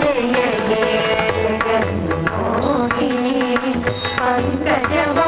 Oh, yeah, yeah, yeah, yeah.